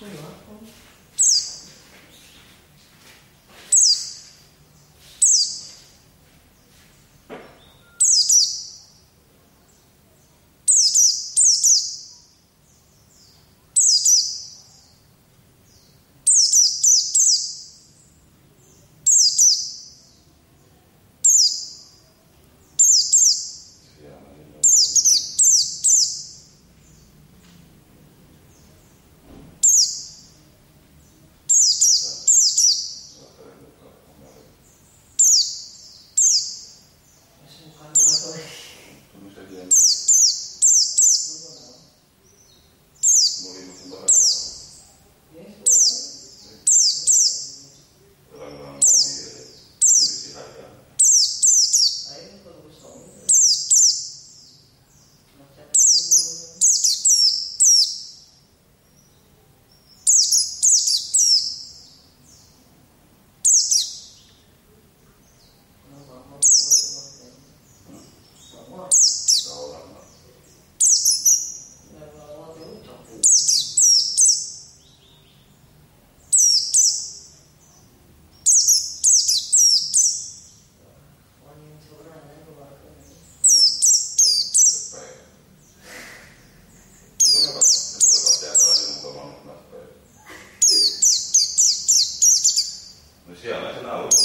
是有风。Ja, echt een oude.